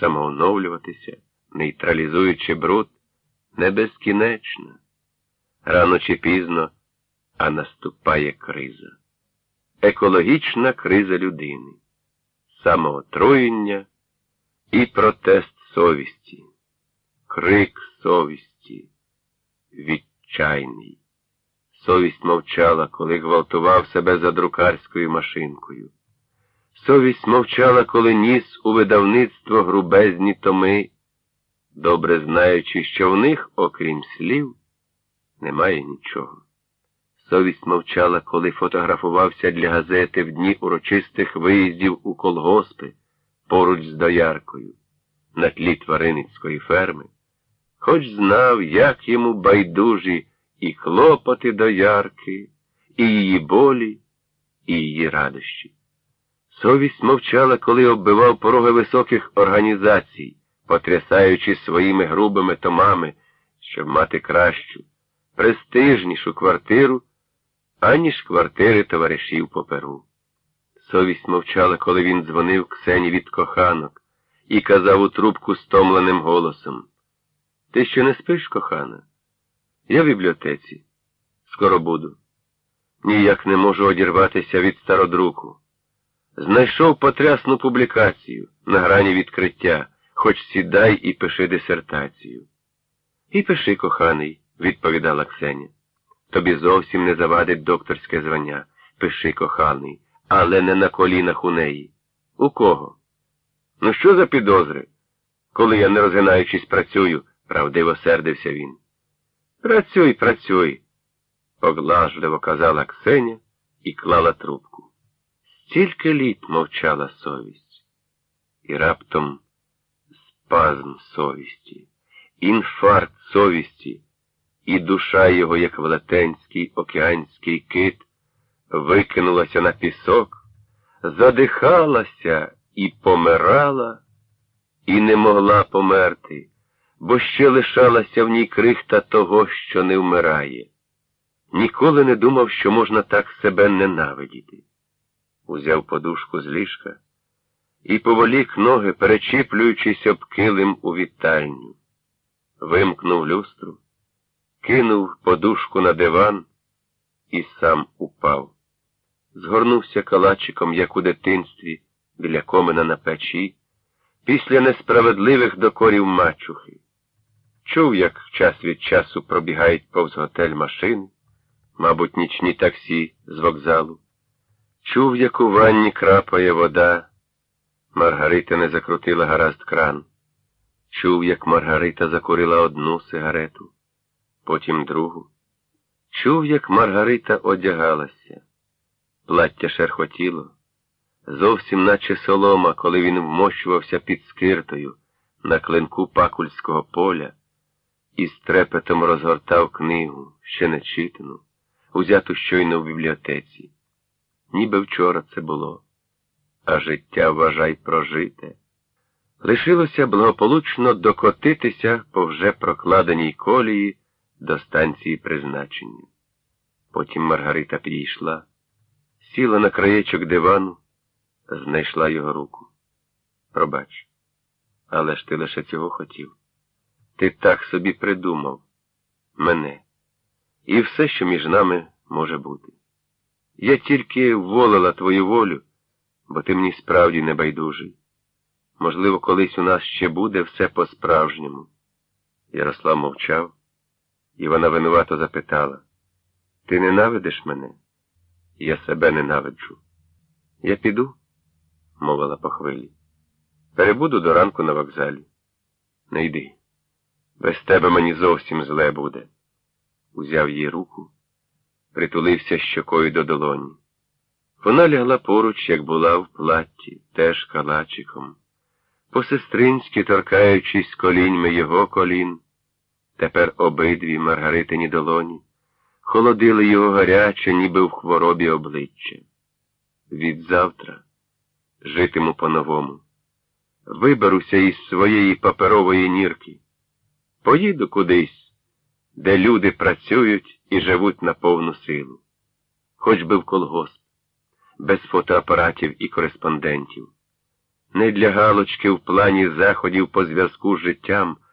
самооновлюватися, нейтралізуючи бруд, не безкінечна. Рано чи пізно, а наступає криза. Екологічна криза людини, самоотруєння і протест совісті, крик совісті, відчайний. Совість мовчала, коли гвалтував себе за друкарською машинкою. Совість мовчала, коли ніс у видавництво грубезні томи, добре знаючи, що в них, окрім слів, немає нічого. Совість мовчала, коли фотографувався для газети в дні урочистих виїздів у колгоспи поруч з дояркою, на тлі твариницької ферми, хоч знав, як йому байдужі і клопоти доярки, і її болі, і її радощі. Совість мовчала, коли оббивав пороги високих організацій, потрясаючи своїми грубими томами, щоб мати кращу, престижнішу квартиру, аніж квартири товаришів по перу. Совість мовчала, коли він дзвонив Ксені від коханок і казав у трубку стомленим голосом Ти ще не спиш, кохана? Я в бібліотеці. Скоро буду. Ніяк не можу одірватися від стародруку. Знайшов потрясну публікацію на грані відкриття, хоч сідай і пиши дисертацію. І пиши, коханий, відповідала Ксеня. Тобі зовсім не завадить докторське звання. Пиши, коханий, але не на колінах у неї. У кого? Ну, що за підозри? Коли я, не розгинаючись, працюю, правдиво сердився він. Працюй, працюй, поглажливо казала Ксеня і клала трубку. Стільки літ мовчала совість, і раптом спазм совісті, інфаркт совісті, і душа його, як велетенський океанський кит, викинулася на пісок, задихалася і помирала, і не могла померти, бо ще лишалася в ній крихта того, що не вмирає. Ніколи не думав, що можна так себе ненавидіти узяв подушку з ліжка і поволік ноги, перечіплюючись об килим у вітальню, вимкнув люстру, кинув подушку на диван і сам упав. Згорнувся калачиком, як у дитинстві, біля комина на печі, після несправедливих докорів мачухи. Чув, як час від часу пробігають повз готель машини, мабуть, нічні таксі з вокзалу. Чув, як у ванні крапає вода. Маргарита не закрутила гаразд кран. Чув, як Маргарита закурила одну сигарету, потім другу. Чув, як Маргарита одягалася. Плаття шерхотіло, зовсім наче солома, коли він вмощувався під скиртою на клинку пакульського поля і з трепетом розгортав книгу, ще не читану, узяту щойно в бібліотеці ніби вчора це було, а життя вважай прожите. Лишилося благополучно докотитися по вже прокладеній колії до станції призначення. Потім Маргарита підійшла, сіла на краєчок дивану, знайшла його руку. Пробач, але ж ти лише цього хотів. Ти так собі придумав мене і все, що між нами може бути. Я тільки волила твою волю, бо ти мені справді не байдужий. Можливо, колись у нас ще буде все по-справжньому. Ярослав мовчав, і вона винувато запитала Ти ненавидиш мене? Я себе ненавиджу. Я піду, мовила по хвилі. Перебуду до ранку на вокзалі. Не йди. Без тебе мені зовсім зле буде. Узяв її руку притулився щокою до долоні. Вона лягла поруч, як була в платті, теж калачиком, по-сестринськи торкаючись коліньми його колін, тепер обидві Маргаритині долоні, холодили його гаряче, ніби в хворобі обличчя. Відзавтра житиму по-новому. Виберуся із своєї паперової нірки, поїду кудись де люди працюють і живуть на повну силу, хоч би в колгосп, без фотоапаратів і кореспондентів. не для галочки в плані заходів по зв'язку з життям,